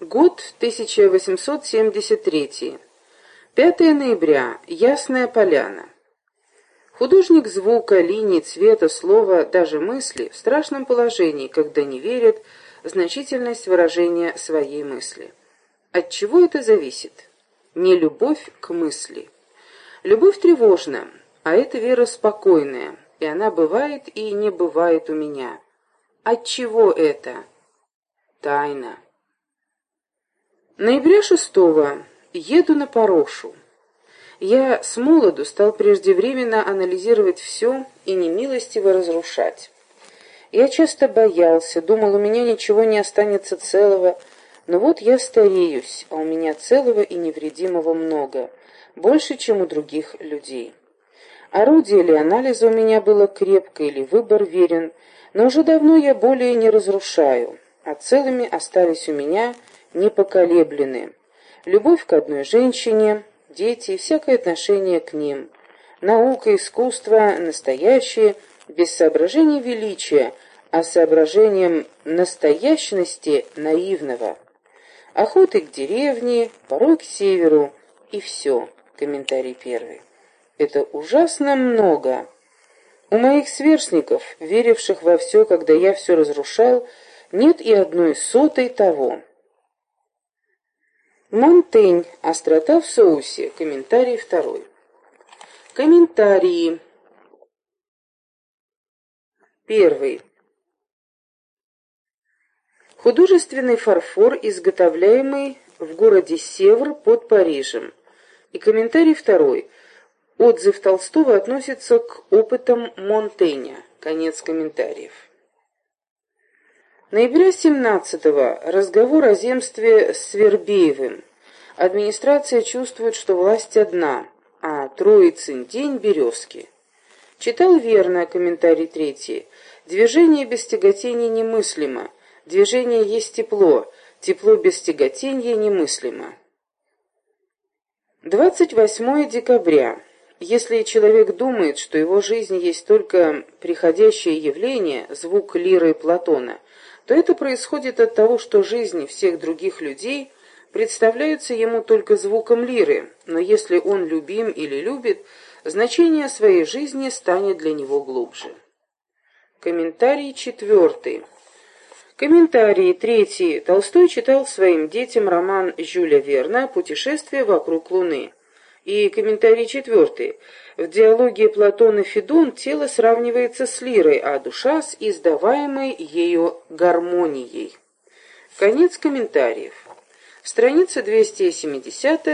Год 1873. 5 ноября. Ясная поляна. Художник звука, линий, цвета, слова, даже мысли в страшном положении, когда не верит значительность выражения своей мысли. От чего это зависит? Не любовь к мысли. Любовь тревожна, а эта вера спокойная, и она бывает и не бывает у меня. От чего это? Тайна. Ноября шестого. Еду на Порошу. Я с молоду стал преждевременно анализировать все и немилостиво разрушать. Я часто боялся, думал, у меня ничего не останется целого, но вот я стареюсь, а у меня целого и невредимого много, больше, чем у других людей. Орудие или анализа у меня было крепко, или выбор верен, но уже давно я более не разрушаю, а целыми остались у меня непоколеблены. Любовь к одной женщине, дети и всякое отношение к ним. Наука, искусство, настоящее, без соображений величия, а соображением настоящности наивного. Охоты к деревне, порой к северу, и все. Комментарий первый. Это ужасно много. У моих сверстников, веривших во все, когда я все разрушал, нет и одной сотой того. Монтень. Острота в соусе. Комментарий второй. Комментарии. Первый. Художественный фарфор, изготовляемый в городе Севр под Парижем. И комментарий второй. Отзыв Толстого относится к опытам Монтеня. Конец комментариев. Ноября 17 -го. Разговор о земстве с Свербеевым. Администрация чувствует, что власть одна, а Троицын день березки. Читал верно комментарий третий. Движение без тяготения немыслимо. Движение есть тепло. Тепло без тяготения немыслимо. 28 декабря. Если человек думает, что его жизнь есть только приходящее явление, звук лиры Платона, то это происходит от того, что жизни всех других людей представляются ему только звуком лиры, но если он любим или любит, значение своей жизни станет для него глубже. Комментарий четвертый. Комментарий третий. Толстой читал своим детям роман Жюля Верна «Путешествие вокруг Луны». И комментарий четвертый. В диалоге Платона Федон тело сравнивается с лирой, а душа с издаваемой ею гармонией. Конец комментариев. Страница 270